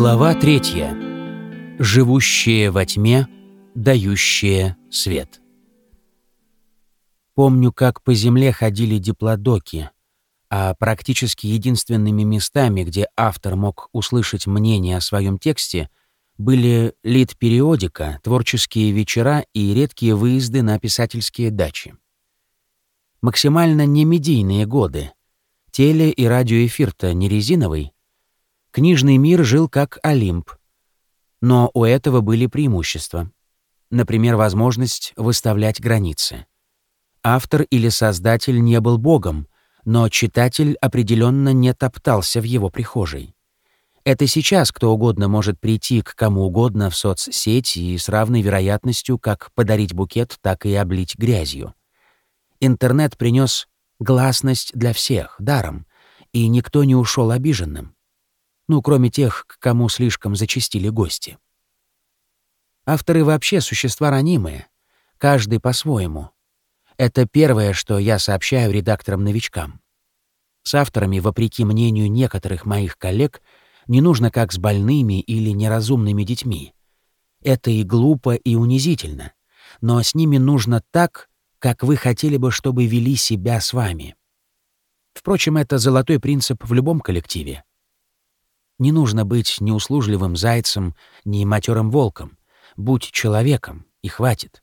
Глава третья. Живущие во тьме, дающие свет. Помню, как по земле ходили диплодоки, а практически единственными местами, где автор мог услышать мнение о своем тексте, были лид-периодика, творческие вечера и редкие выезды на писательские дачи. Максимально немедийные годы. Теле- и радиоэфир-то не резиновый — Книжный мир жил как Олимп. Но у этого были преимущества. Например, возможность выставлять границы. Автор или создатель не был богом, но читатель определенно не топтался в его прихожей. Это сейчас кто угодно может прийти к кому угодно в соцсети и с равной вероятностью как подарить букет, так и облить грязью. Интернет принес гласность для всех, даром, и никто не ушел обиженным ну, кроме тех, к кому слишком зачастили гости. Авторы вообще существа ранимые, каждый по-своему. Это первое, что я сообщаю редакторам-новичкам. С авторами, вопреки мнению некоторых моих коллег, не нужно как с больными или неразумными детьми. Это и глупо, и унизительно. Но с ними нужно так, как вы хотели бы, чтобы вели себя с вами. Впрочем, это золотой принцип в любом коллективе. Не нужно быть ни услужливым зайцем, ни матерым волком. Будь человеком, и хватит.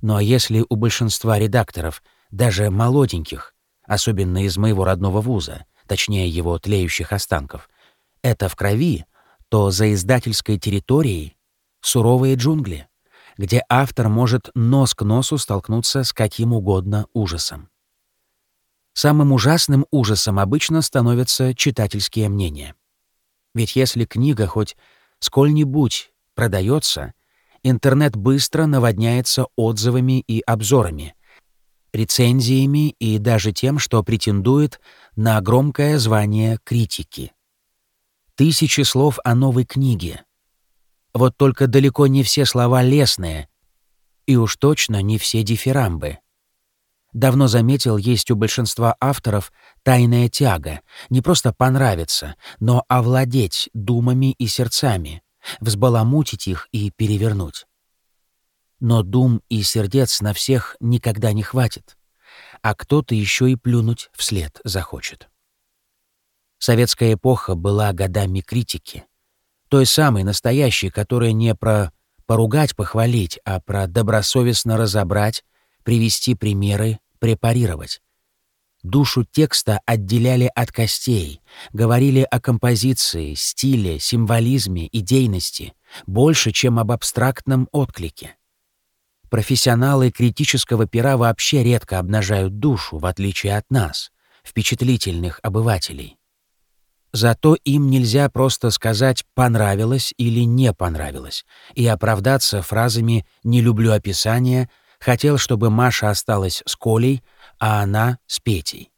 Ну а если у большинства редакторов, даже молоденьких, особенно из моего родного вуза, точнее его тлеющих останков, это в крови, то за издательской территорией суровые джунгли, где автор может нос к носу столкнуться с каким угодно ужасом. Самым ужасным ужасом обычно становятся читательские мнения. Ведь если книга хоть сколь-нибудь продается, интернет быстро наводняется отзывами и обзорами, рецензиями и даже тем, что претендует на громкое звание критики. Тысячи слов о новой книге. Вот только далеко не все слова лесные, и уж точно не все дифирамбы. Давно заметил, есть у большинства авторов тайная тяга не просто понравиться, но овладеть думами и сердцами, взбаламутить их и перевернуть. Но дум и сердец на всех никогда не хватит, а кто-то еще и плюнуть вслед захочет. Советская эпоха была годами критики, той самой настоящей, которая не про поругать, похвалить, а про добросовестно разобрать, привести примеры, препарировать. Душу текста отделяли от костей, говорили о композиции, стиле, символизме, идейности, больше, чем об абстрактном отклике. Профессионалы критического пера вообще редко обнажают душу, в отличие от нас, впечатлительных обывателей. Зато им нельзя просто сказать «понравилось» или «не понравилось» и оправдаться фразами «не люблю описания», Хотел, чтобы Маша осталась с Колей, а она — с Петей.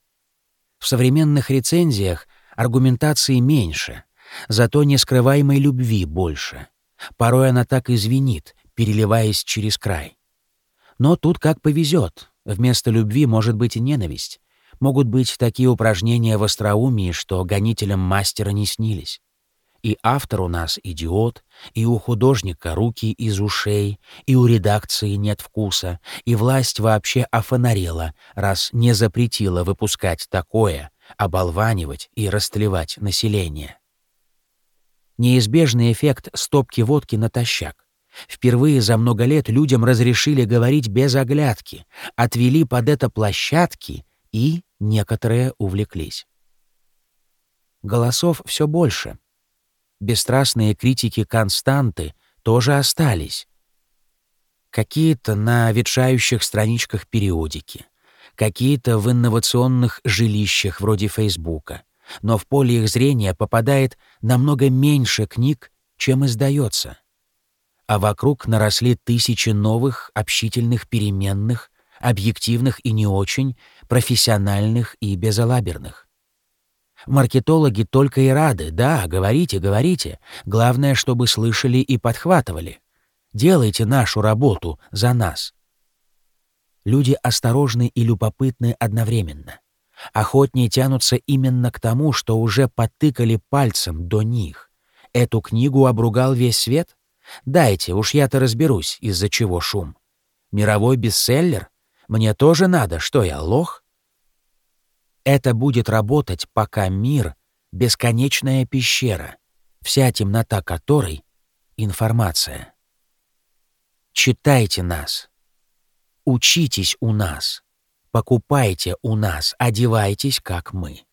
В современных рецензиях аргументации меньше, зато нескрываемой любви больше. Порой она так извинит, переливаясь через край. Но тут как повезет. Вместо любви может быть и ненависть. Могут быть такие упражнения в остроумии, что гонителям мастера не снились. И автор у нас идиот, и у художника руки из ушей, и у редакции нет вкуса, и власть вообще офонарела, раз не запретила выпускать такое, оболванивать и растлевать население. Неизбежный эффект стопки водки натощак. Впервые за много лет людям разрешили говорить без оглядки, отвели под это площадки, и некоторые увлеклись. Голосов все больше — бесстрастные критики константы тоже остались. Какие-то на ветшающих страничках периодики, какие-то в инновационных жилищах вроде Фейсбука, но в поле их зрения попадает намного меньше книг, чем издается. А вокруг наросли тысячи новых общительных переменных, объективных и не очень, профессиональных и безалаберных. Маркетологи только и рады. Да, говорите, говорите. Главное, чтобы слышали и подхватывали. Делайте нашу работу за нас. Люди осторожны и любопытны одновременно. Охотнее тянутся именно к тому, что уже потыкали пальцем до них. Эту книгу обругал весь свет? Дайте, уж я-то разберусь, из-за чего шум. Мировой бестселлер? Мне тоже надо, что я, лох? Это будет работать, пока мир — бесконечная пещера, вся темнота которой — информация. Читайте нас. Учитесь у нас. Покупайте у нас, одевайтесь, как мы.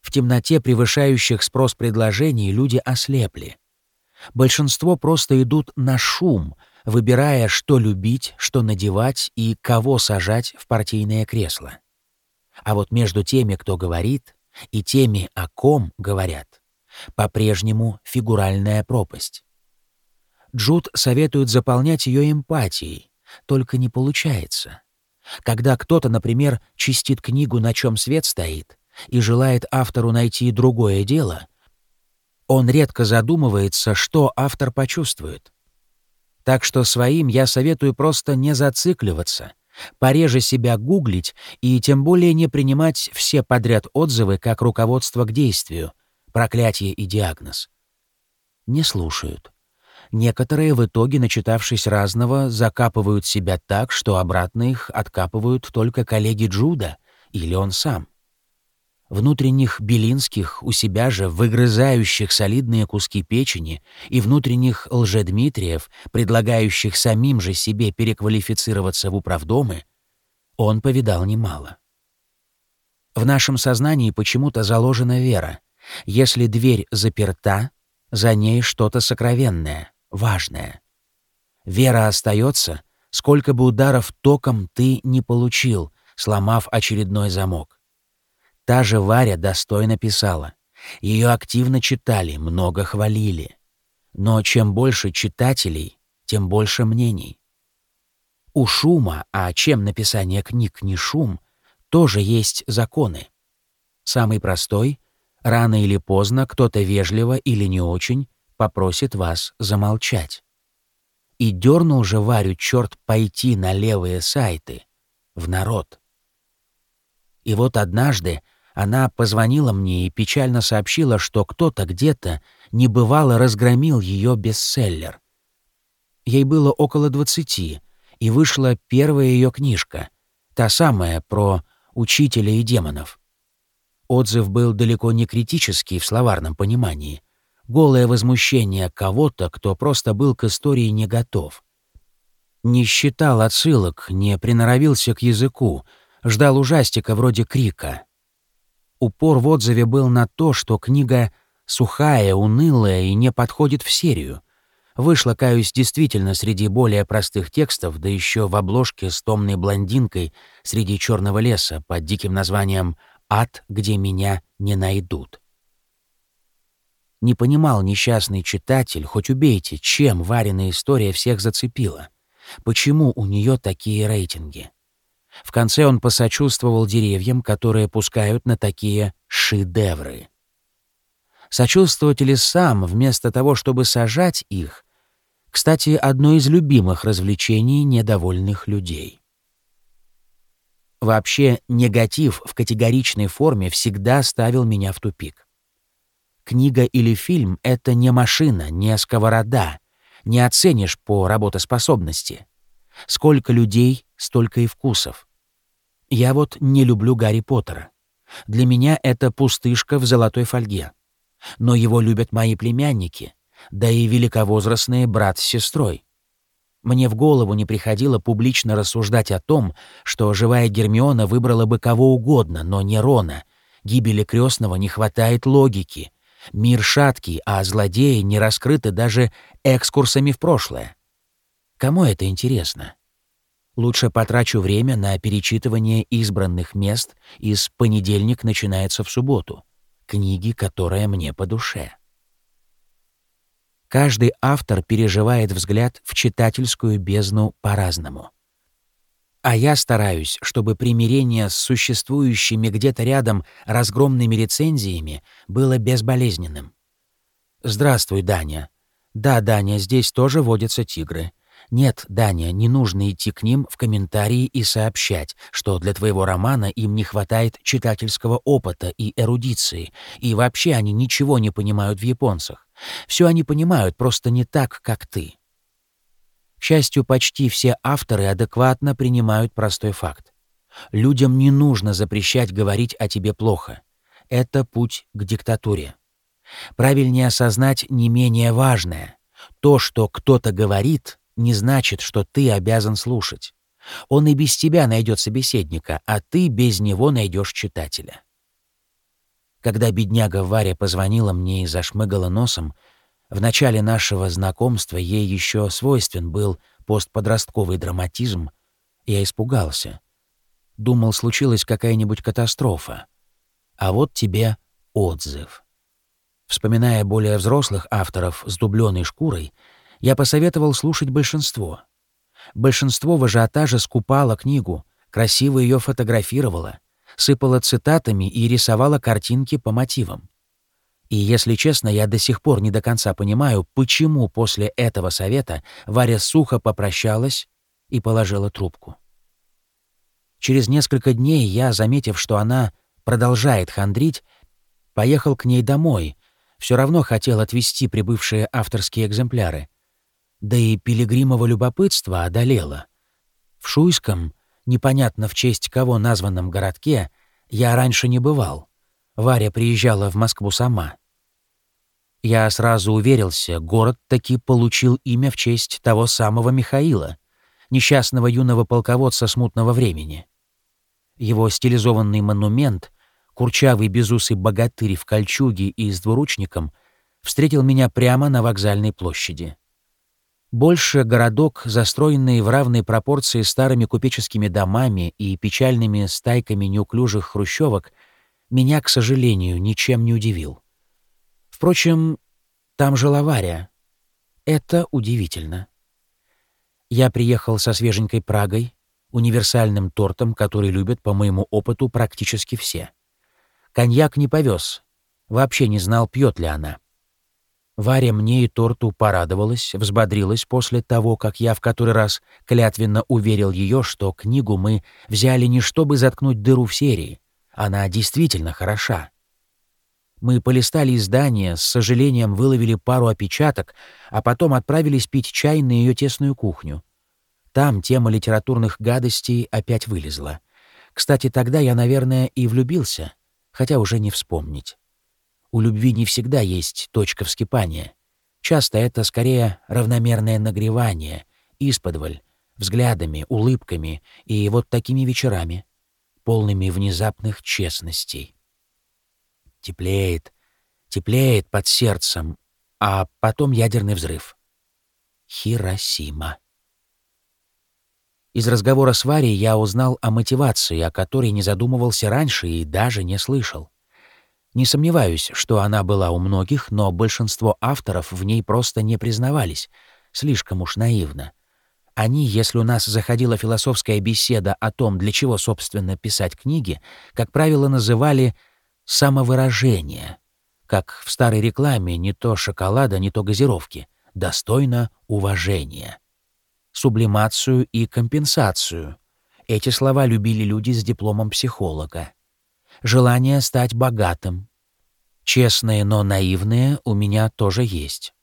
В темноте превышающих спрос предложений люди ослепли. Большинство просто идут на шум, выбирая, что любить, что надевать и кого сажать в партийное кресло. А вот между теми, кто говорит, и теми, о ком говорят, по-прежнему фигуральная пропасть. Джуд советует заполнять ее эмпатией, только не получается. Когда кто-то, например, чистит книгу «На чем свет стоит» и желает автору найти другое дело, он редко задумывается, что автор почувствует. Так что своим я советую просто не зацикливаться, пореже себя гуглить и тем более не принимать все подряд отзывы как руководство к действию, проклятие и диагноз. Не слушают. Некоторые в итоге, начитавшись разного, закапывают себя так, что обратно их откапывают только коллеги Джуда или он сам внутренних Белинских, у себя же выгрызающих солидные куски печени, и внутренних лжедмитриев, предлагающих самим же себе переквалифицироваться в управдомы, он повидал немало. В нашем сознании почему-то заложена вера. Если дверь заперта, за ней что-то сокровенное, важное. Вера остается, сколько бы ударов током ты не получил, сломав очередной замок. Та же Варя достойно писала. Ее активно читали, много хвалили. Но чем больше читателей, тем больше мнений. У шума, а чем написание книг не шум, тоже есть законы. Самый простой — рано или поздно кто-то вежливо или не очень попросит вас замолчать. И дернул же Варю черт пойти на левые сайты, в народ. И вот однажды она позвонила мне и печально сообщила, что кто-то где-то небывало разгромил ее бестселлер. Ей было около двадцати, и вышла первая ее книжка, та самая про учителя и демонов. Отзыв был далеко не критический в словарном понимании. Голое возмущение кого-то, кто просто был к истории не готов. Не считал отсылок, не приноровился к языку, ждал ужастика вроде крика — Упор в отзыве был на то, что книга сухая, унылая и не подходит в серию. Вышла, каюсь, действительно среди более простых текстов, да еще в обложке с томной блондинкой среди черного леса под диким названием «Ад, где меня не найдут». Не понимал несчастный читатель, хоть убейте, чем Варина история всех зацепила. Почему у нее такие рейтинги? В конце он посочувствовал деревьям, которые пускают на такие шедевры. Сочувствовать ли сам, вместо того, чтобы сажать их, кстати, одно из любимых развлечений недовольных людей. Вообще, негатив в категоричной форме всегда ставил меня в тупик. Книга или фильм — это не машина, не сковорода, не оценишь по работоспособности. Сколько людей, столько и вкусов. Я вот не люблю Гарри Поттера. Для меня это пустышка в золотой фольге. Но его любят мои племянники, да и великовозрастные брат с сестрой. Мне в голову не приходило публично рассуждать о том, что живая Гермиона выбрала бы кого угодно, но не Рона. Гибели крестного не хватает логики. Мир шаткий, а злодеи не раскрыты даже экскурсами в прошлое. Кому это интересно? Лучше потрачу время на перечитывание избранных мест из «Понедельник начинается в субботу», книги, которая мне по душе. Каждый автор переживает взгляд в читательскую бездну по-разному. А я стараюсь, чтобы примирение с существующими где-то рядом разгромными рецензиями было безболезненным. «Здравствуй, Даня. Да, Даня, здесь тоже водятся тигры. Нет, Даня, не нужно идти к ним в комментарии и сообщать, что для твоего романа им не хватает читательского опыта и эрудиции, и вообще они ничего не понимают в японцах. Все они понимают, просто не так, как ты. К счастью, почти все авторы адекватно принимают простой факт. Людям не нужно запрещать говорить о тебе плохо. Это путь к диктатуре. Правильнее осознать не менее важное. То, что кто-то говорит, не значит, что ты обязан слушать. Он и без тебя найдет собеседника, а ты без него найдешь читателя. Когда бедняга Варя позвонила мне и зашмыгала носом, в начале нашего знакомства ей еще свойствен был постподростковый драматизм, я испугался. Думал, случилась какая-нибудь катастрофа. А вот тебе отзыв. Вспоминая более взрослых авторов с дубленой шкурой, я посоветовал слушать большинство. Большинство в ажиотаже скупало книгу, красиво ее фотографировало, сыпало цитатами и рисовало картинки по мотивам. И, если честно, я до сих пор не до конца понимаю, почему после этого совета Варя сухо попрощалась и положила трубку. Через несколько дней я, заметив, что она продолжает хандрить, поехал к ней домой, все равно хотел отвезти прибывшие авторские экземпляры. Да и пилигримово любопытство одолело. В Шуйском, непонятно в честь кого названном городке, я раньше не бывал. Варя приезжала в Москву сама. Я сразу уверился, город таки получил имя в честь того самого Михаила, несчастного юного полководца смутного времени. Его стилизованный монумент, курчавый безусый богатырь в кольчуге и с двуручником, встретил меня прямо на вокзальной площади. Больше городок, застроенный в равной пропорции старыми купеческими домами и печальными стайками неуклюжих хрущевок, меня, к сожалению, ничем не удивил. Впрочем, там жила Варя. Это удивительно. Я приехал со свеженькой Прагой, универсальным тортом, который любят, по моему опыту, практически все. Коньяк не повез. Вообще не знал, пьет ли она. Варя мне и торту порадовалась, взбодрилась после того, как я в который раз клятвенно уверил ее, что книгу мы взяли не чтобы заткнуть дыру в серии. Она действительно хороша. Мы полистали издание, с сожалением выловили пару опечаток, а потом отправились пить чай на ее тесную кухню. Там тема литературных гадостей опять вылезла. Кстати, тогда я, наверное, и влюбился, хотя уже не вспомнить. У любви не всегда есть точка вскипания. Часто это скорее равномерное нагревание, исподволь, взглядами, улыбками и вот такими вечерами, полными внезапных честностей. Теплеет, теплеет под сердцем, а потом ядерный взрыв. Хиросима. Из разговора с Варей я узнал о мотивации, о которой не задумывался раньше и даже не слышал. Не сомневаюсь, что она была у многих, но большинство авторов в ней просто не признавались, слишком уж наивно. Они, если у нас заходила философская беседа о том, для чего, собственно, писать книги, как правило, называли «самовыражение», как в старой рекламе не то шоколада, не то газировки, достойно уважения. Сублимацию и компенсацию. Эти слова любили люди с дипломом психолога желание стать богатым. Честные, но наивные у меня тоже есть.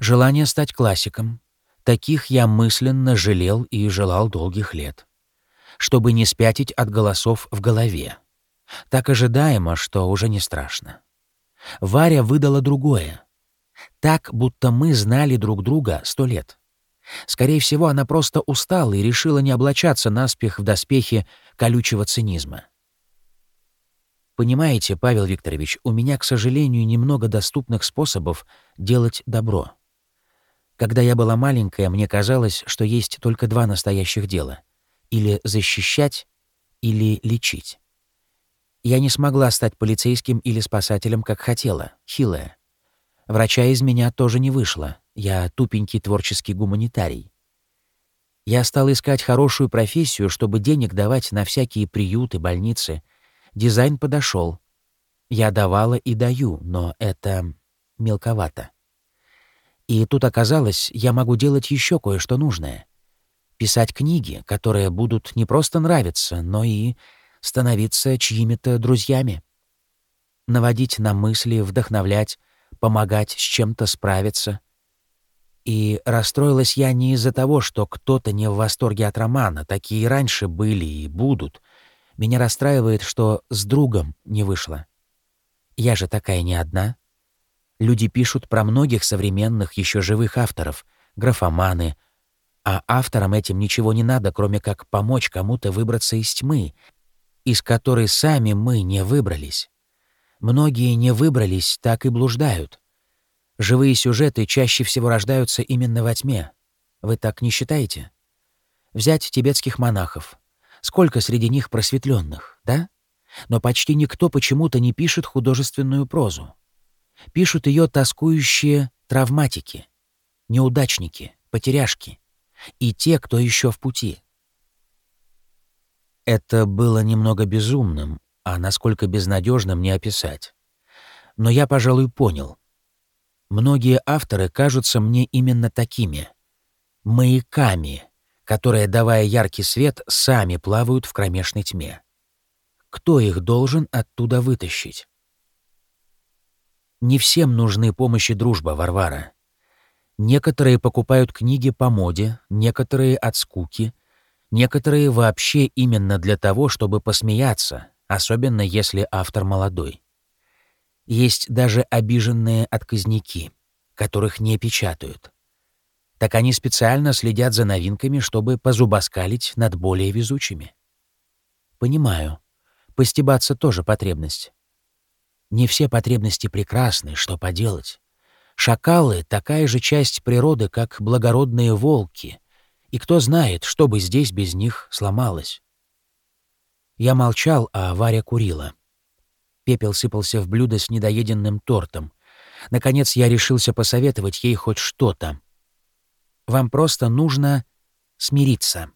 Желание стать классиком. Таких я мысленно жалел и желал долгих лет. Чтобы не спятить от голосов в голове. Так ожидаемо, что уже не страшно. Варя выдала другое. Так, будто мы знали друг друга сто лет. Скорее всего, она просто устала и решила не облачаться наспех в доспехи колючего цинизма. Понимаете, Павел Викторович, у меня, к сожалению, немного доступных способов делать добро. Когда я была маленькая, мне казалось, что есть только два настоящих дела — или защищать, или лечить. Я не смогла стать полицейским или спасателем, как хотела, хилая. Врача из меня тоже не вышло, я тупенький творческий гуманитарий. Я стал искать хорошую профессию, чтобы денег давать на всякие приюты, больницы — Дизайн подошел. Я давала и даю, но это мелковато. И тут оказалось, я могу делать еще кое-что нужное. Писать книги, которые будут не просто нравиться, но и становиться чьими-то друзьями. Наводить на мысли, вдохновлять, помогать с чем-то справиться. И расстроилась я не из-за того, что кто-то не в восторге от романа, такие раньше были и будут. Меня расстраивает, что с другом не вышло. Я же такая не одна. Люди пишут про многих современных, еще живых авторов, графоманы, а авторам этим ничего не надо, кроме как помочь кому-то выбраться из тьмы, из которой сами мы не выбрались. Многие не выбрались, так и блуждают. Живые сюжеты чаще всего рождаются именно во тьме. Вы так не считаете? Взять тибетских монахов. Сколько среди них просветленных, да? Но почти никто почему-то не пишет художественную прозу. Пишут ее тоскующие травматики, неудачники, потеряшки и те, кто еще в пути. Это было немного безумным, а насколько безнадежным не описать. Но я, пожалуй, понял. Многие авторы кажутся мне именно такими — маяками, которые, давая яркий свет, сами плавают в кромешной тьме. Кто их должен оттуда вытащить? Не всем нужны помощь и дружба, Варвара. Некоторые покупают книги по моде, некоторые от скуки, некоторые вообще именно для того, чтобы посмеяться, особенно если автор молодой. Есть даже обиженные отказники, которых не печатают. Так они специально следят за новинками, чтобы позубоскалить над более везучими. Понимаю, постебаться тоже потребность. Не все потребности прекрасны, что поделать. Шакалы — такая же часть природы, как благородные волки, и кто знает, что бы здесь без них сломалось. Я молчал, а Варя курила. Пепел сыпался в блюдо с недоеденным тортом. Наконец я решился посоветовать ей хоть что-то. Вам просто нужно смириться.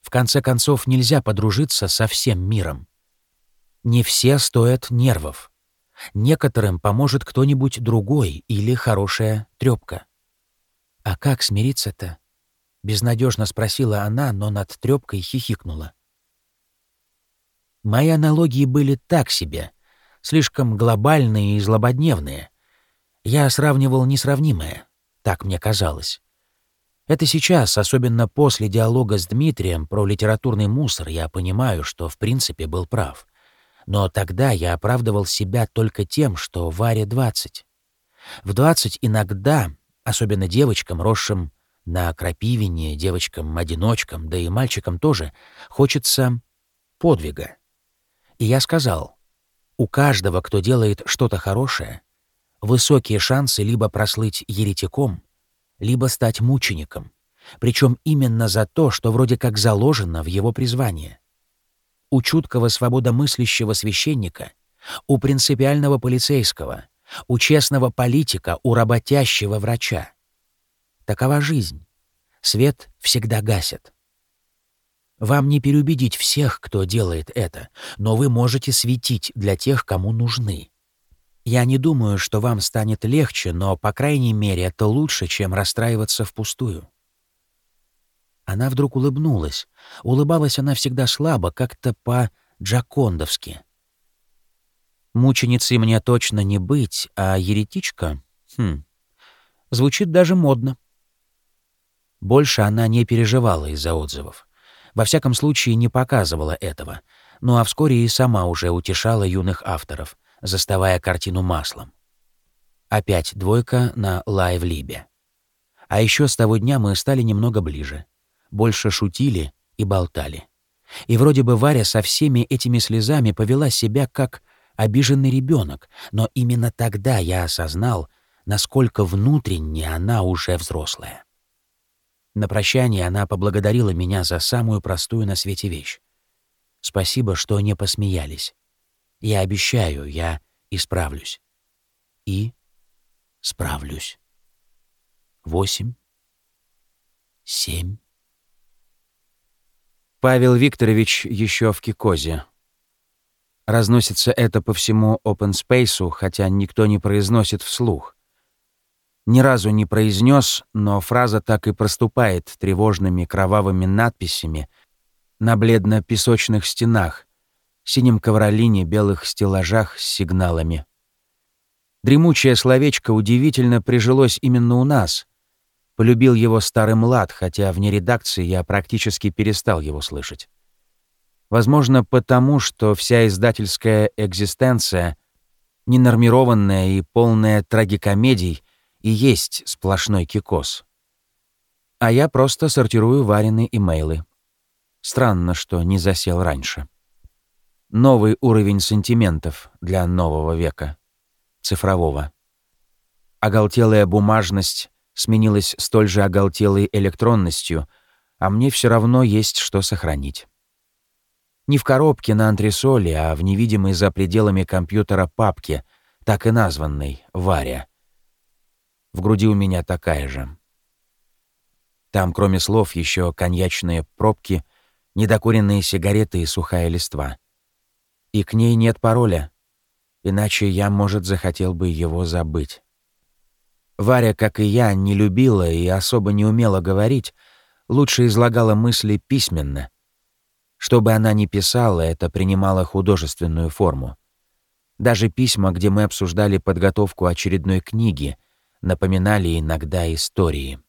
В конце концов, нельзя подружиться со всем миром. Не все стоят нервов. Некоторым поможет кто-нибудь другой или хорошая трёпка. «А как смириться-то?» — безнадежно спросила она, но над трёпкой хихикнула. Мои аналогии были так себе, слишком глобальные и злободневные. Я сравнивал несравнимое, так мне казалось. Это сейчас, особенно после диалога с Дмитрием про литературный мусор, я понимаю, что в принципе был прав. Но тогда я оправдывал себя только тем, что Варе 20. В 20 иногда, особенно девочкам, росшим на крапивине, девочкам-одиночкам, да и мальчикам тоже, хочется подвига. И я сказал, у каждого, кто делает что-то хорошее, высокие шансы либо прослыть еретиком, либо стать мучеником, причем именно за то, что вроде как заложено в его призвание у чуткого свободомыслящего священника, у принципиального полицейского, у честного политика, у работящего врача. Такова жизнь. Свет всегда гасит. Вам не переубедить всех, кто делает это, но вы можете светить для тех, кому нужны. Я не думаю, что вам станет легче, но, по крайней мере, это лучше, чем расстраиваться впустую. Она вдруг улыбнулась. Улыбалась она всегда слабо, как-то по-джакондовски. «Мученицей мне точно не быть, а еретичка? Хм, звучит даже модно». Больше она не переживала из-за отзывов. Во всяком случае, не показывала этого. Ну а вскоре и сама уже утешала юных авторов, заставая картину маслом. Опять двойка на LiveLib е. А еще с того дня мы стали немного ближе больше шутили и болтали. И вроде бы Варя со всеми этими слезами повела себя как обиженный ребенок, но именно тогда я осознал, насколько внутренне она уже взрослая. На прощание она поблагодарила меня за самую простую на свете вещь. Спасибо, что не посмеялись. Я обещаю, я исправлюсь. И справлюсь. Восемь. Семь. Павел Викторович еще в Кикозе. Разносится это по всему open space, хотя никто не произносит вслух. Ни разу не произнес, но фраза так и проступает тревожными кровавыми надписями на бледно-песочных стенах, синем ковролине, белых стеллажах с сигналами. Дремучее словечко удивительно прижилось именно у нас. Полюбил его старый млад, хотя вне редакции я практически перестал его слышать. Возможно, потому что вся издательская экзистенция, ненормированная и полная трагикомедий, и есть сплошной кикос. А я просто сортирую вареные имейлы. Странно, что не засел раньше. Новый уровень сантиментов для нового века. Цифрового. Оголтелая бумажность сменилась столь же оголтелой электронностью, а мне все равно есть что сохранить. Не в коробке на антресоле, а в невидимой за пределами компьютера папке, так и названной «Варя». В груди у меня такая же. Там, кроме слов, еще коньячные пробки, недокуренные сигареты и сухая листва. И к ней нет пароля, иначе я, может, захотел бы его забыть. Варя, как и я, не любила и особо не умела говорить, лучше излагала мысли письменно. Что бы она ни писала, это принимало художественную форму. Даже письма, где мы обсуждали подготовку очередной книги, напоминали иногда истории.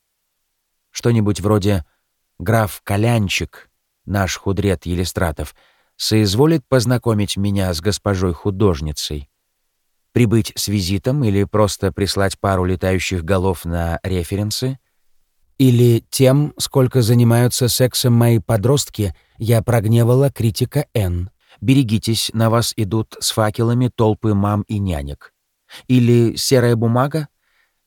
Что-нибудь вроде «Граф Колянчик», наш худрет Елистратов, соизволит познакомить меня с госпожой художницей, прибыть с визитом или просто прислать пару летающих голов на референсы, или тем, сколько занимаются сексом мои подростки, я прогневала критика Н. Берегитесь, на вас идут с факелами толпы мам и нянек. Или серая бумага?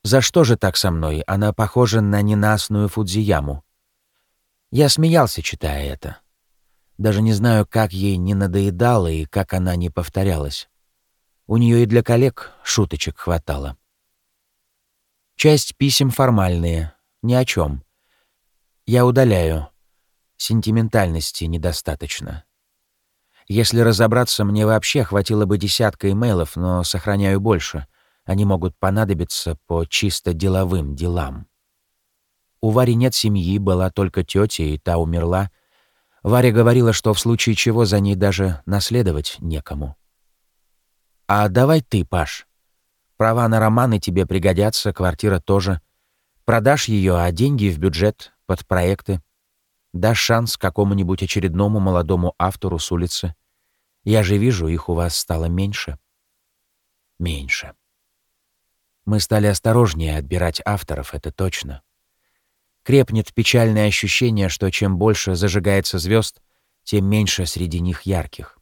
За что же так со мной? Она похожа на ненастную Фудзияму. Я смеялся, читая это. Даже не знаю, как ей не надоедало и как она не повторялась. У нее и для коллег шуточек хватало. Часть писем формальные, ни о чем. Я удаляю. Сентиментальности недостаточно. Если разобраться, мне вообще хватило бы десятка имейлов, но сохраняю больше — они могут понадобиться по чисто деловым делам. У Вари нет семьи, была только тетя, и та умерла. Варя говорила, что в случае чего за ней даже наследовать некому. «А давай ты, Паш. Права на романы тебе пригодятся, квартира тоже. Продашь ее, а деньги в бюджет, под проекты. Дашь шанс какому-нибудь очередному молодому автору с улицы. Я же вижу, их у вас стало меньше». «Меньше». Мы стали осторожнее отбирать авторов, это точно. Крепнет печальное ощущение, что чем больше зажигается звезд, тем меньше среди них ярких.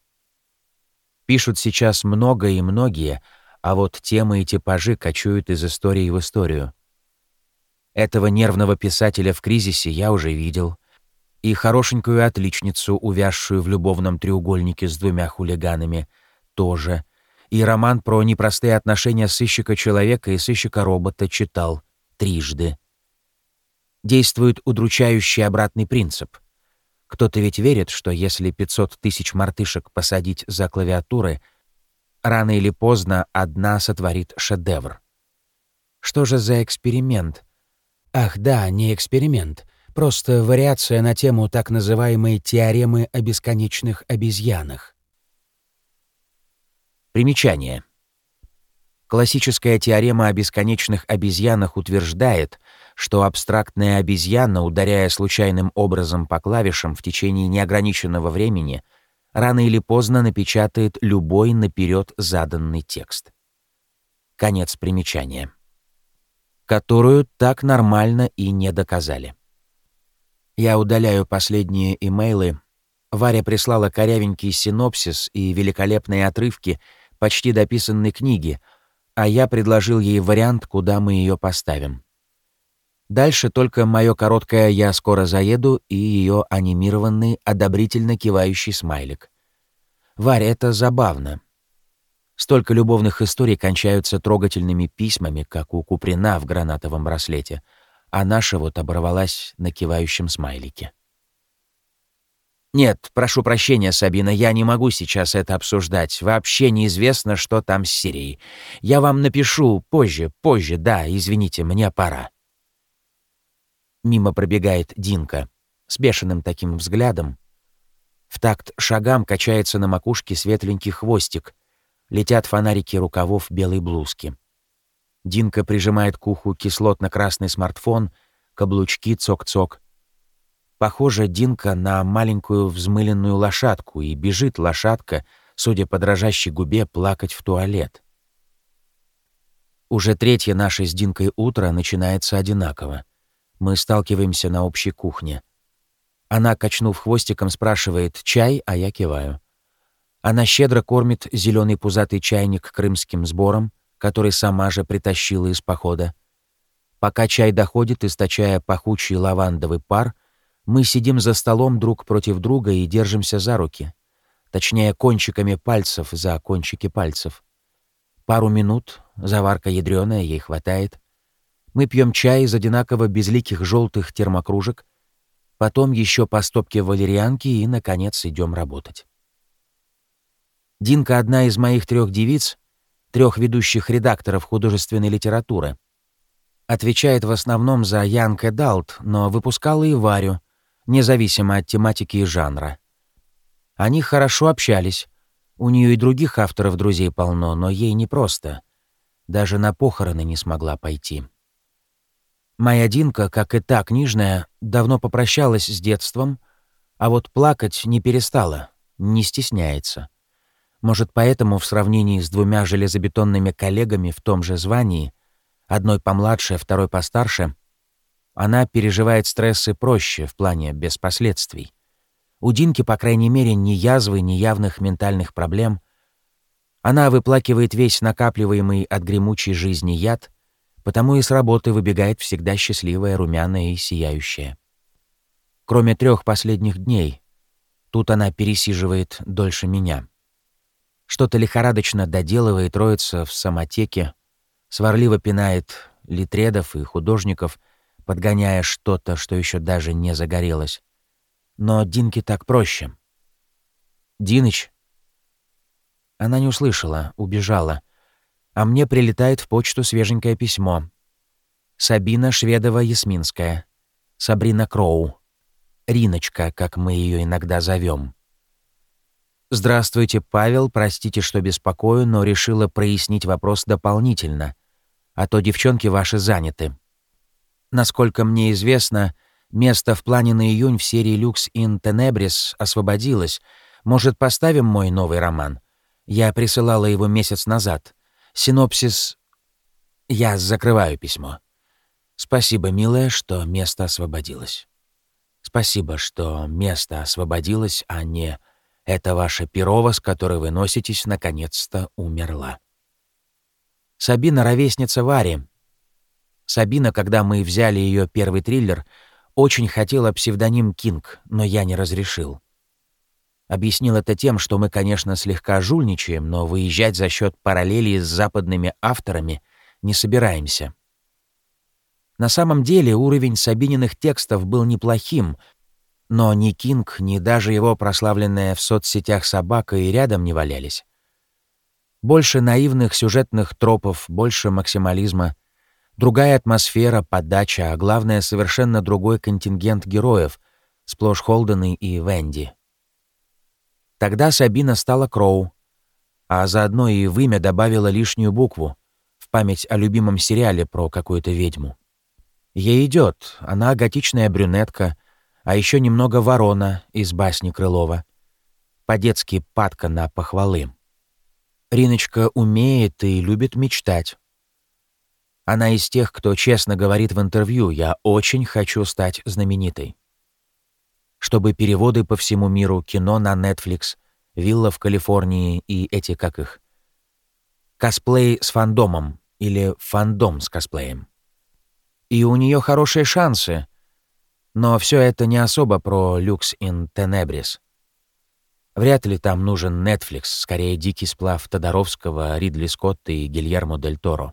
Пишут сейчас много и многие, а вот темы и типажи кочуют из истории в историю. Этого нервного писателя в кризисе я уже видел, и хорошенькую отличницу, увязшую в любовном треугольнике с двумя хулиганами, тоже — и роман про непростые отношения сыщика-человека и сыщика-робота читал трижды. Действует удручающий обратный принцип. Кто-то ведь верит, что если 500 тысяч мартышек посадить за клавиатуры, рано или поздно одна сотворит шедевр. Что же за эксперимент? Ах да, не эксперимент, просто вариация на тему так называемой теоремы о бесконечных обезьянах. Примечание. Классическая теорема о бесконечных обезьянах утверждает, что абстрактная обезьяна, ударяя случайным образом по клавишам в течение неограниченного времени, рано или поздно напечатает любой наперед заданный текст. Конец примечания. Которую так нормально и не доказали. Я удаляю последние имейлы. Варя прислала корявенький синопсис и великолепные отрывки — почти дописанной книги, а я предложил ей вариант, куда мы ее поставим. Дальше только мое короткое «я скоро заеду» и ее анимированный, одобрительно кивающий смайлик. «Варя, это забавно. Столько любовных историй кончаются трогательными письмами, как у Куприна в гранатовом браслете, а наша вот оборвалась на кивающем смайлике. «Нет, прошу прощения, Сабина, я не могу сейчас это обсуждать. Вообще неизвестно, что там с Сирией. Я вам напишу позже, позже, да, извините, мне пора». Мимо пробегает Динка с бешеным таким взглядом. В такт шагам качается на макушке светленький хвостик. Летят фонарики рукавов белой блузки. Динка прижимает к уху кислотно-красный смартфон, каблучки цок-цок. Похоже, Динка на маленькую взмыленную лошадку, и бежит лошадка, судя по дрожащей губе, плакать в туалет. Уже третье наше с Динкой утро начинается одинаково. Мы сталкиваемся на общей кухне. Она, качнув хвостиком, спрашивает «чай?», а я киваю. Она щедро кормит зеленый пузатый чайник крымским сбором, который сама же притащила из похода. Пока чай доходит, источая пахучий лавандовый пар, мы сидим за столом друг против друга и держимся за руки. Точнее, кончиками пальцев за кончики пальцев. Пару минут, заварка ядреная, ей хватает. Мы пьем чай из одинаково безликих желтых термокружек, потом еще по стопке валерьянки и, наконец, идем работать. Динка — одна из моих трех девиц, трех ведущих редакторов художественной литературы. Отвечает в основном за Янка Далт, но выпускала и Варю, независимо от тематики и жанра. Они хорошо общались. У нее и других авторов друзей полно, но ей непросто. Даже на похороны не смогла пойти. Моя Динка, как и та книжная, давно попрощалась с детством, а вот плакать не перестала, не стесняется. Может, поэтому в сравнении с двумя железобетонными коллегами в том же звании, одной помладше, второй постарше, она переживает стрессы проще в плане без последствий. У Динки, по крайней мере, ни язвы, ни явных ментальных проблем. Она выплакивает весь накапливаемый от гремучей жизни яд, потому и с работы выбегает всегда счастливая, румяная и сияющая. Кроме трех последних дней, тут она пересиживает дольше меня. Что-то лихорадочно доделывает, роется в самотеке, сварливо пинает литредов и художников, подгоняя что-то, что еще даже не загорелось. Но Динке так проще. «Диныч?» Она не услышала, убежала. А мне прилетает в почту свеженькое письмо. Сабина Шведова-Ясминская. Сабрина Кроу. Риночка, как мы ее иногда зовем. «Здравствуйте, Павел, простите, что беспокою, но решила прояснить вопрос дополнительно, а то девчонки ваши заняты. Насколько мне известно, место в плане на июнь в серии «Люкс ин Тенебрис» освободилось. Может, поставим мой новый роман? Я присылала его месяц назад. Синопсис... Я закрываю письмо. Спасибо, милая, что место освободилось. Спасибо, что место освободилось, а не эта ваша перова, с которой вы носитесь, наконец-то умерла. Сабина — ровесница Вари. Сабина, когда мы взяли ее первый триллер, очень хотела псевдоним Кинг, но я не разрешил. Объяснил это тем, что мы, конечно, слегка жульничаем, но выезжать за счет параллелей с западными авторами не собираемся. На самом деле уровень Сабининых текстов был неплохим, но ни Кинг, ни даже его прославленная в соцсетях собака и рядом не валялись. Больше наивных сюжетных тропов, больше максимализма, другая атмосфера, подача, а главное, совершенно другой контингент героев, сплошь Холдены и Венди. Тогда Сабина стала Кроу, а заодно и в имя добавила лишнюю букву в память о любимом сериале про какую-то ведьму. Ей идет, она готичная брюнетка — а еще немного ворона из басни Крылова. По-детски падка на похвалы. Риночка умеет и любит мечтать. Она из тех, кто честно говорит в интервью «Я очень хочу стать знаменитой». Чтобы переводы по всему миру, кино на Netflix, вилла в Калифорнии и эти, как их, косплей с фандомом или фандом с косплеем. И у нее хорошие шансы — но все это не особо про люкс in Tenebris. Вряд ли там нужен Netflix, скорее дикий сплав Тодоровского, Ридли Скотта и Гильермо Дель Торо.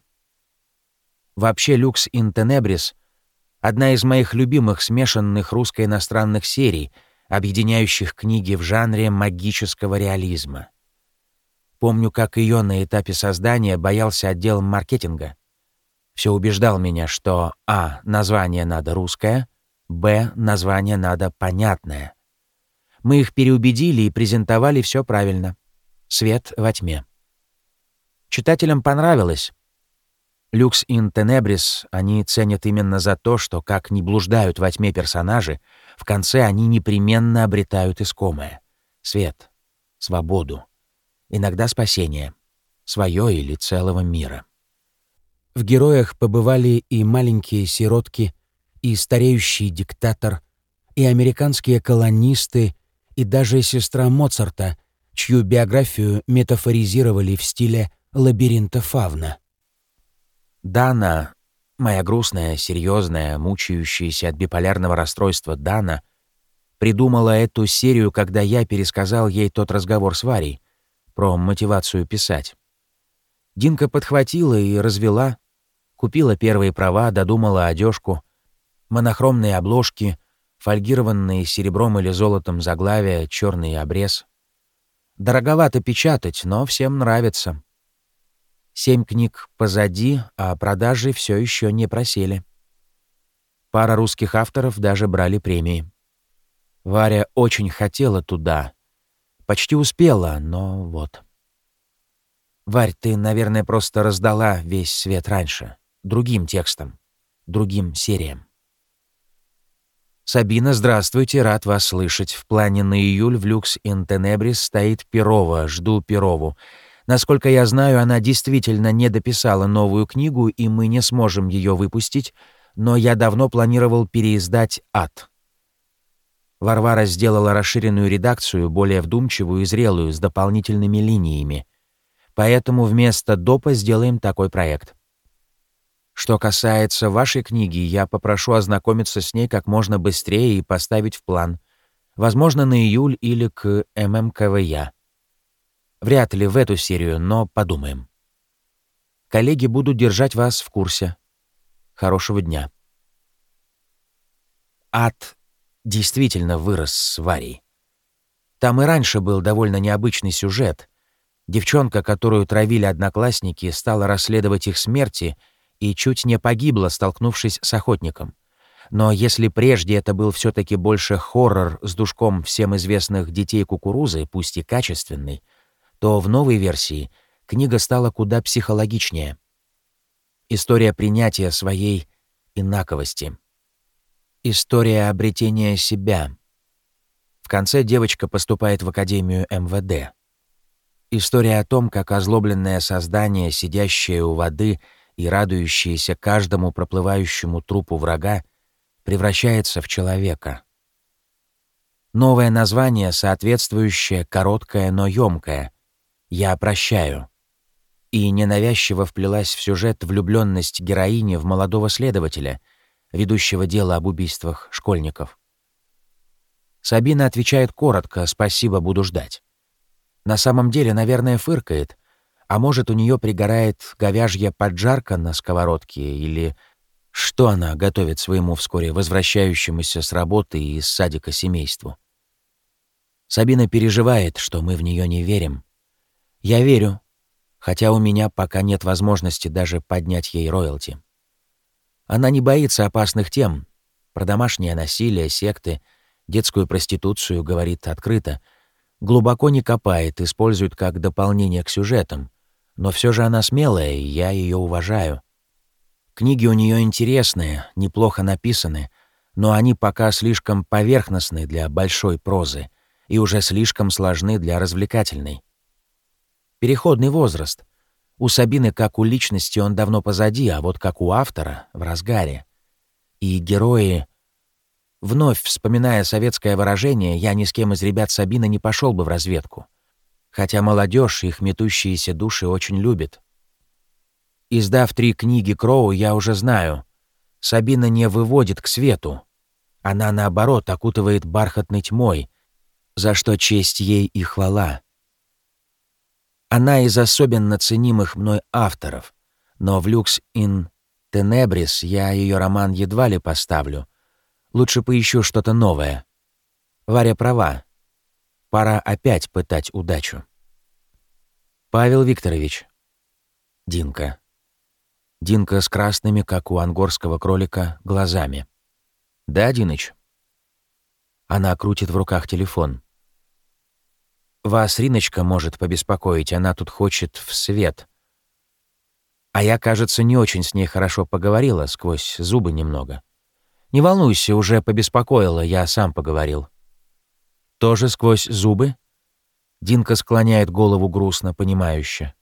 Вообще, люкс in Tenebris — одна из моих любимых смешанных русско-иностранных серий, объединяющих книги в жанре магического реализма. Помню, как ее на этапе создания боялся отдел маркетинга. Все убеждал меня, что а. название надо русское, б. название надо понятное. Мы их переубедили и презентовали все правильно. Свет во тьме. Читателям понравилось. Люкс ин Тенебрис они ценят именно за то, что, как не блуждают во тьме персонажи, в конце они непременно обретают искомое — свет, свободу, иногда спасение, свое или целого мира. В героях побывали и маленькие сиротки, и стареющий диктатор, и американские колонисты, и даже сестра Моцарта, чью биографию метафоризировали в стиле лабиринта Фавна. Дана, моя грустная, серьезная, мучающаяся от биполярного расстройства Дана, придумала эту серию, когда я пересказал ей тот разговор с Варей про мотивацию писать. Динка подхватила и развела, купила первые права, додумала одежку, монохромные обложки, фольгированные серебром или золотом заглавия, черный обрез. Дороговато печатать, но всем нравится. Семь книг позади, а продажи все еще не просели. Пара русских авторов даже брали премии. Варя очень хотела туда. Почти успела, но вот. Варь, ты, наверное, просто раздала весь свет раньше. Другим текстом. Другим сериям. Сабина, здравствуйте, рад вас слышать. В плане на июль в Люкс Интенебрис стоит Перова, жду Перову. Насколько я знаю, она действительно не дописала новую книгу, и мы не сможем ее выпустить, но я давно планировал переиздать «Ад». Варвара сделала расширенную редакцию, более вдумчивую и зрелую, с дополнительными линиями. Поэтому вместо допа сделаем такой проект. Что касается вашей книги, я попрошу ознакомиться с ней как можно быстрее и поставить в план. Возможно, на июль или к ММКВЯ. Вряд ли в эту серию, но подумаем. Коллеги будут держать вас в курсе. Хорошего дня. Ад действительно вырос с Варей. Там и раньше был довольно необычный сюжет. Девчонка, которую травили одноклассники, стала расследовать их смерти и чуть не погибла, столкнувшись с охотником. Но если прежде это был все таки больше хоррор с душком всем известных детей кукурузы, пусть и качественный, то в новой версии книга стала куда психологичнее. История принятия своей инаковости. История обретения себя. В конце девочка поступает в Академию МВД. История о том, как озлобленное создание, сидящее у воды и радующееся каждому проплывающему трупу врага, превращается в человека. Новое название, соответствующее, короткое, но ёмкое, «Я прощаю». И ненавязчиво вплелась в сюжет влюбленность героини в молодого следователя, ведущего дело об убийствах школьников. Сабина отвечает коротко «Спасибо, буду ждать». На самом деле, наверное, фыркает, а может, у нее пригорает говяжья поджарка на сковородке или что она готовит своему вскоре возвращающемуся с работы и из садика семейству. Сабина переживает, что мы в нее не верим, я верю, хотя у меня пока нет возможности даже поднять ей роялти. Она не боится опасных тем. Про домашнее насилие, секты, детскую проституцию говорит открыто. Глубоко не копает, использует как дополнение к сюжетам. Но все же она смелая, и я ее уважаю. Книги у нее интересные, неплохо написаны, но они пока слишком поверхностны для большой прозы и уже слишком сложны для развлекательной. Переходный возраст. У Сабины, как у личности, он давно позади, а вот как у автора — в разгаре. И герои... Вновь вспоминая советское выражение, я ни с кем из ребят Сабины не пошел бы в разведку. Хотя молодежь, их метущиеся души очень любит. Издав три книги Кроу, я уже знаю. Сабина не выводит к свету. Она, наоборот, окутывает бархатной тьмой, за что честь ей и хвала. Она из особенно ценимых мной авторов, но в «Люкс ин Тенебрис» я ее роман едва ли поставлю. Лучше поищу что-то новое. Варя права. Пора опять пытать удачу. Павел Викторович. Динка. Динка с красными, как у ангорского кролика, глазами. «Да, Диныч?» Она крутит в руках телефон. «Вас Риночка может побеспокоить, она тут хочет в свет. А я, кажется, не очень с ней хорошо поговорила, сквозь зубы немного. Не волнуйся, уже побеспокоила, я сам поговорил». «Тоже сквозь зубы?» Динка склоняет голову грустно, понимающе.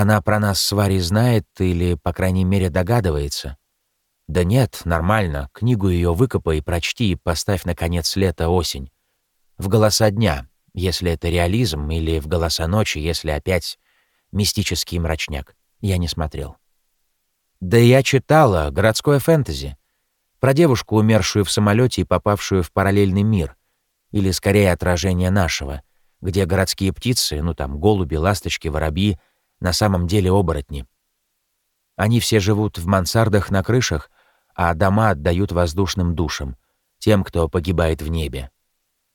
Она про нас с Варей знает или, по крайней мере, догадывается. Да нет, нормально. Книгу ее выкопай, прочти и поставь, наконец, лето-осень. В голоса дня, если это реализм, или в голоса ночи, если опять мистический мрачняк. Я не смотрел. Да я читала городское фэнтези. Про девушку, умершую в самолете и попавшую в параллельный мир. Или, скорее, отражение нашего, где городские птицы, ну там, голуби, ласточки, воробьи, на самом деле оборотни. Они все живут в мансардах на крышах, а дома отдают воздушным душам, тем, кто погибает в небе.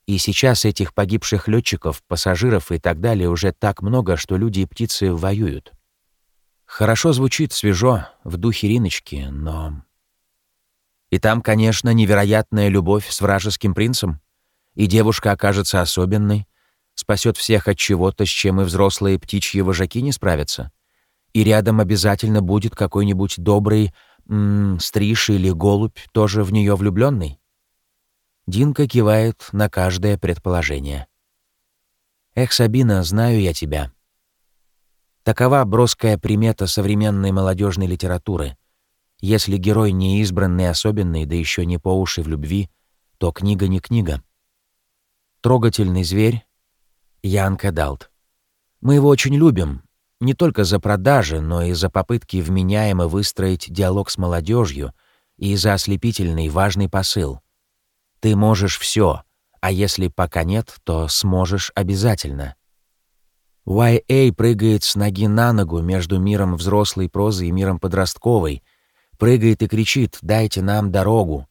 И сейчас этих погибших летчиков, пассажиров и так далее уже так много, что люди и птицы воюют. Хорошо звучит, свежо, в духе Риночки, но... И там, конечно, невероятная любовь с вражеским принцем, и девушка окажется особенной, спасет всех от чего-то, с чем и взрослые птичьи вожаки не справятся. И рядом обязательно будет какой-нибудь добрый м -м, стриж или голубь, тоже в нее влюбленный. Динка кивает на каждое предположение. «Эх, Сабина, знаю я тебя». Такова броская примета современной молодежной литературы. Если герой не избранный особенный, да еще не по уши в любви, то книга не книга. Трогательный зверь, Янка Далт. Мы его очень любим, не только за продажи, но и за попытки вменяемо выстроить диалог с молодежью и за ослепительный важный посыл. Ты можешь все, а если пока нет, то сможешь обязательно. YA прыгает с ноги на ногу между миром взрослой прозы и миром подростковой, прыгает и кричит «дайте нам дорогу».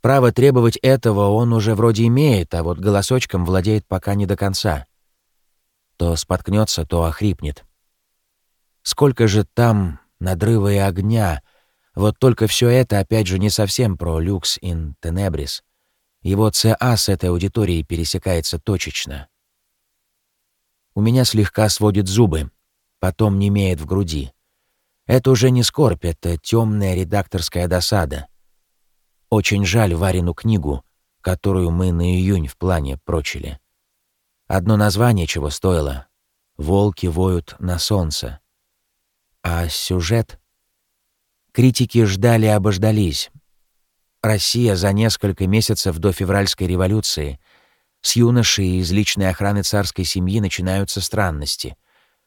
Право требовать этого он уже вроде имеет, а вот голосочком владеет пока не до конца. То споткнется, то охрипнет. Сколько же там надрыва и огня. Вот только все это, опять же, не совсем про люкс ин тенебрис. Его ЦА с этой аудиторией пересекается точечно. У меня слегка сводит зубы, потом немеет в груди. Это уже не скорбь, это темная редакторская досада — очень жаль Варину книгу, которую мы на июнь в плане прочили. Одно название чего стоило — «Волки воют на солнце». А сюжет? Критики ждали обождались. Россия за несколько месяцев до февральской революции. С юношей из личной охраны царской семьи начинаются странности.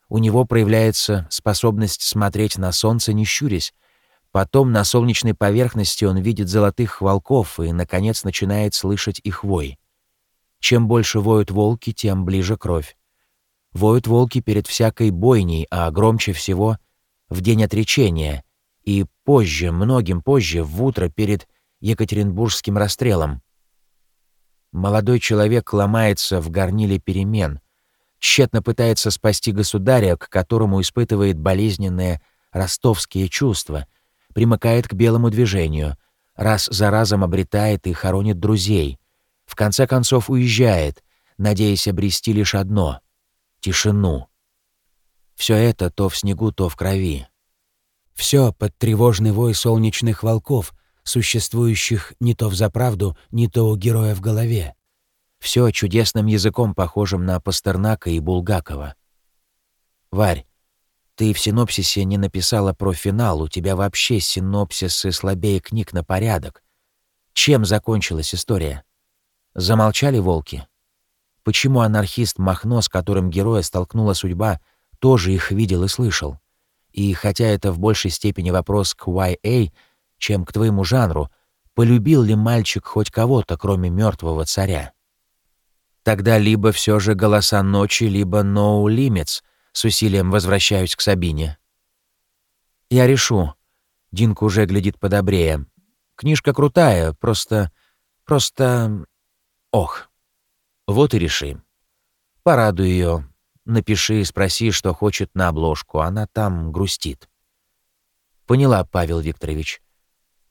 У него проявляется способность смотреть на солнце, не щурясь, Потом на солнечной поверхности он видит золотых волков и, наконец, начинает слышать их вой. Чем больше воют волки, тем ближе кровь. Воют волки перед всякой бойней, а громче всего — в день отречения и позже, многим позже, в утро перед Екатеринбургским расстрелом. Молодой человек ломается в горниле перемен, тщетно пытается спасти государя, к которому испытывает болезненные ростовские чувства — примыкает к белому движению, раз за разом обретает и хоронит друзей, в конце концов уезжает, надеясь обрести лишь одно — тишину. Все это то в снегу, то в крови. Все под тревожный вой солнечных волков, существующих не то в заправду, не то у героя в голове. Все чудесным языком, похожим на Пастернака и Булгакова. «Варь, ты в синопсисе не написала про финал, у тебя вообще синопсисы слабее книг на порядок. Чем закончилась история? Замолчали волки? Почему анархист Махно, с которым героя столкнула судьба, тоже их видел и слышал? И хотя это в большей степени вопрос к YA, чем к твоему жанру, полюбил ли мальчик хоть кого-то, кроме мертвого царя? Тогда либо все же голоса ночи, либо No Limits — с усилием возвращаюсь к Сабине. «Я решу». Динка уже глядит подобрее. «Книжка крутая, просто... просто... Ох, вот и реши. Порадуй ее, напиши, спроси, что хочет на обложку, она там грустит. Поняла, Павел Викторович.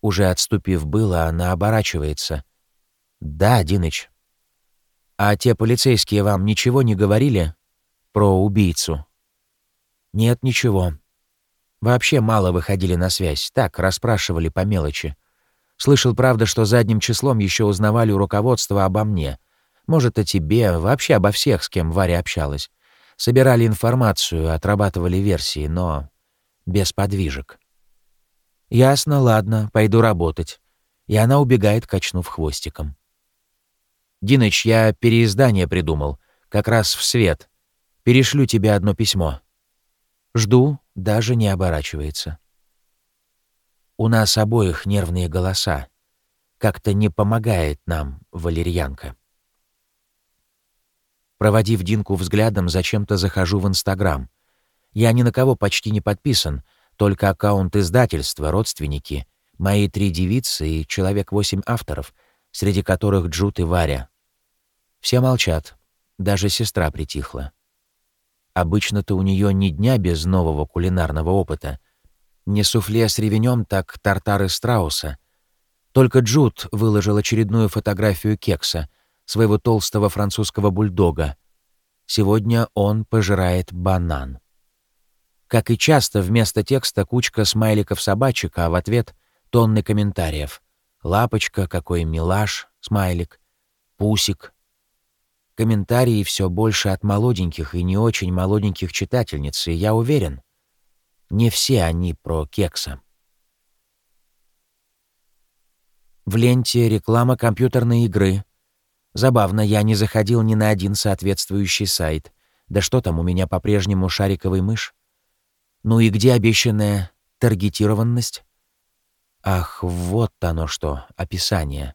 Уже отступив было, она оборачивается. Да, Диныч. А те полицейские вам ничего не говорили про убийцу? Нет, ничего. Вообще мало выходили на связь, так, расспрашивали по мелочи. Слышал, правда, что задним числом еще узнавали у руководства обо мне. Может, о тебе, вообще обо всех, с кем Варя общалась. Собирали информацию, отрабатывали версии, но без подвижек. «Ясно, ладно, пойду работать». И она убегает, качнув хвостиком. «Диныч, я переиздание придумал, как раз в свет. Перешлю тебе одно письмо». Жду, даже не оборачивается. У нас обоих нервные голоса. Как-то не помогает нам валерьянка. Проводив Динку взглядом, зачем-то захожу в Инстаграм. Я ни на кого почти не подписан, только аккаунт издательства, родственники, мои три девицы и человек восемь авторов, среди которых Джут и Варя. Все молчат, даже сестра притихла. Обычно-то у нее ни дня без нового кулинарного опыта. Не суфле с ревенем, так тартары страуса. Только Джуд выложил очередную фотографию кекса, своего толстого французского бульдога. Сегодня он пожирает банан. Как и часто, вместо текста кучка смайликов-собачек, а в ответ — тонны комментариев. «Лапочка, какой милаш», смайлик, «Пусик». Комментарии все больше от молоденьких и не очень молоденьких читательниц, и я уверен, не все они про кекса. В ленте реклама компьютерной игры. Забавно, я не заходил ни на один соответствующий сайт. Да что там, у меня по-прежнему шариковый мышь. Ну и где обещанная таргетированность? Ах, вот оно что, описание.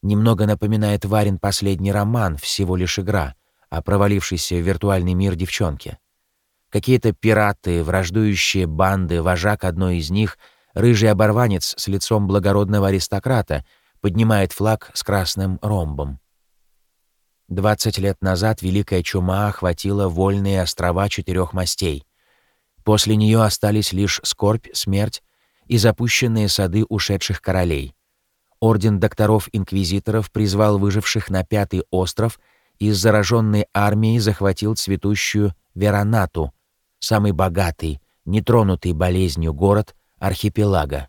Немного напоминает Варин последний роман, всего лишь игра, о провалившейся в виртуальный мир девчонке. Какие-то пираты, враждующие банды, вожак одной из них, рыжий оборванец с лицом благородного аристократа, поднимает флаг с красным ромбом. Двадцать лет назад Великая Чума охватила вольные острова четырех мастей — После нее остались лишь скорбь, смерть и запущенные сады ушедших королей. Орден докторов-инквизиторов призвал выживших на Пятый остров и с зараженной армией захватил цветущую Веронату, самый богатый, нетронутый болезнью город архипелага.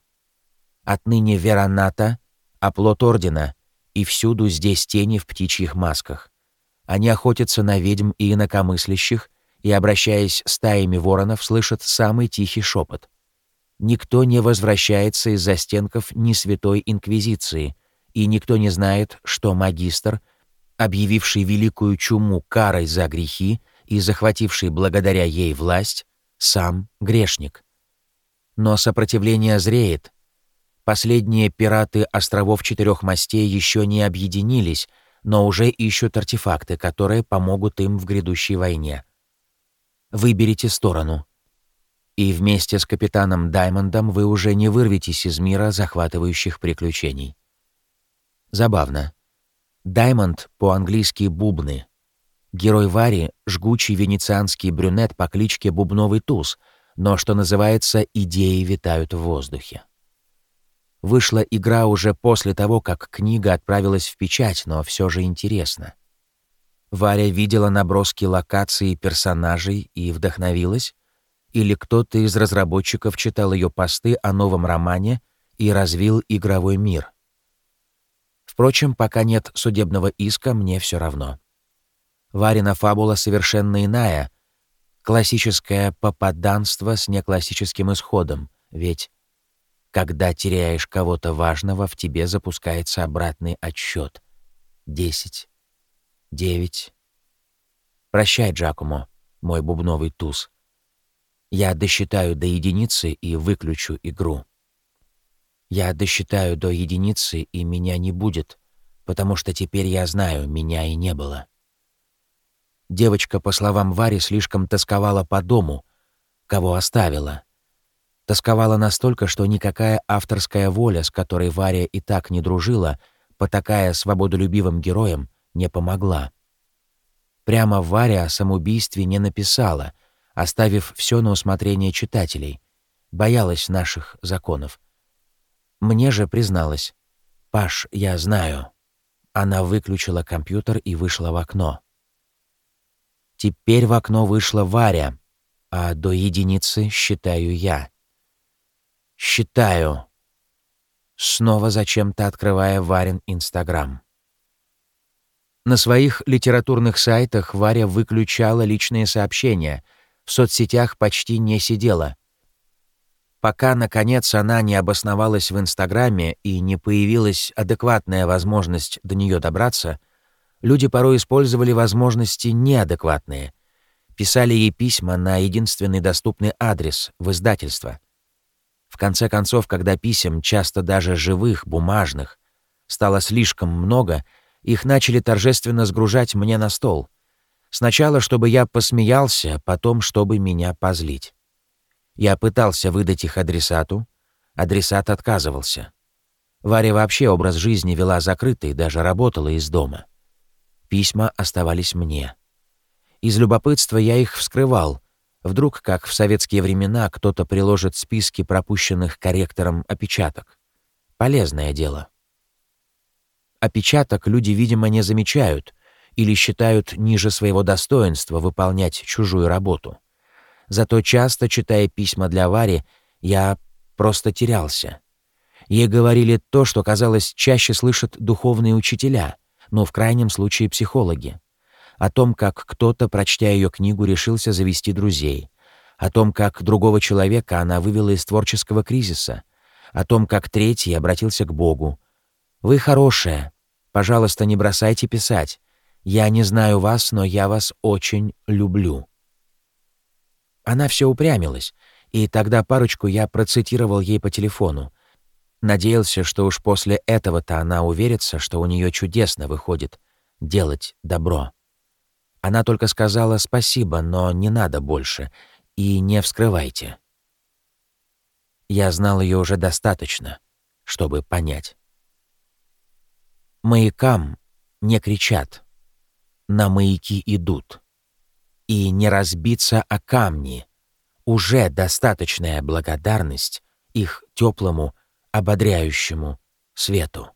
Отныне Вероната — оплот ордена, и всюду здесь тени в птичьих масках. Они охотятся на ведьм и инакомыслящих, и, обращаясь стаями воронов, слышат самый тихий шепот. Никто не возвращается из застенков ни Святой Инквизиции, и никто не знает, что магистр, объявивший великую чуму карой за грехи и захвативший благодаря ей власть, сам грешник. Но сопротивление зреет. Последние пираты островов Четырех Мастей еще не объединились, но уже ищут артефакты, которые помогут им в грядущей войне выберите сторону. И вместе с капитаном Даймондом вы уже не вырветесь из мира захватывающих приключений. Забавно. Даймонд по-английски «бубны». Герой Вари — жгучий венецианский брюнет по кличке Бубновый Туз, но, что называется, идеи витают в воздухе. Вышла игра уже после того, как книга отправилась в печать, но все же интересно. Варя видела наброски локаций и персонажей и вдохновилась? Или кто-то из разработчиков читал ее посты о новом романе и развил игровой мир? Впрочем, пока нет судебного иска, мне все равно. Варина фабула совершенно иная. Классическое попаданство с неклассическим исходом, ведь когда теряешь кого-то важного, в тебе запускается обратный отсчет. Десять, девять. Прощай, Джакомо, мой бубновый туз. Я досчитаю до единицы и выключу игру. Я досчитаю до единицы, и меня не будет, потому что теперь я знаю, меня и не было. Девочка, по словам Вари, слишком тосковала по дому, кого оставила. Тосковала настолько, что никакая авторская воля, с которой Варя и так не дружила, потакая свободолюбивым героем, не помогла. Прямо Варя о самоубийстве не написала, оставив все на усмотрение читателей. Боялась наших законов. Мне же призналась. «Паш, я знаю». Она выключила компьютер и вышла в окно. Теперь в окно вышла Варя, а до единицы считаю я. Считаю. Снова зачем-то открывая Варин Инстаграм. На своих литературных сайтах Варя выключала личные сообщения, в соцсетях почти не сидела. Пока, наконец, она не обосновалась в Инстаграме и не появилась адекватная возможность до нее добраться, люди порой использовали возможности неадекватные. Писали ей письма на единственный доступный адрес — в издательство. В конце концов, когда писем, часто даже живых, бумажных, стало слишком много — их начали торжественно сгружать мне на стол. Сначала, чтобы я посмеялся, потом, чтобы меня позлить. Я пытался выдать их адресату, адресат отказывался. Варя вообще образ жизни вела закрытый, даже работала из дома. Письма оставались мне. Из любопытства я их вскрывал. Вдруг, как в советские времена, кто-то приложит списки пропущенных корректором опечаток. Полезное дело опечаток люди, видимо, не замечают или считают ниже своего достоинства выполнять чужую работу. Зато часто, читая письма для Вари, я просто терялся. Ей говорили то, что, казалось, чаще слышат духовные учителя, но в крайнем случае психологи. О том, как кто-то, прочтя ее книгу, решился завести друзей. О том, как другого человека она вывела из творческого кризиса. О том, как третий обратился к Богу. «Вы хорошая, Пожалуйста, не бросайте писать. Я не знаю вас, но я вас очень люблю». Она все упрямилась, и тогда парочку я процитировал ей по телефону. Надеялся, что уж после этого-то она уверится, что у нее чудесно выходит делать добро. Она только сказала «спасибо, но не надо больше, и не вскрывайте». Я знал ее уже достаточно, чтобы понять. Маякам не кричат, на маяки идут. И не разбиться о камни — уже достаточная благодарность их теплому, ободряющему свету.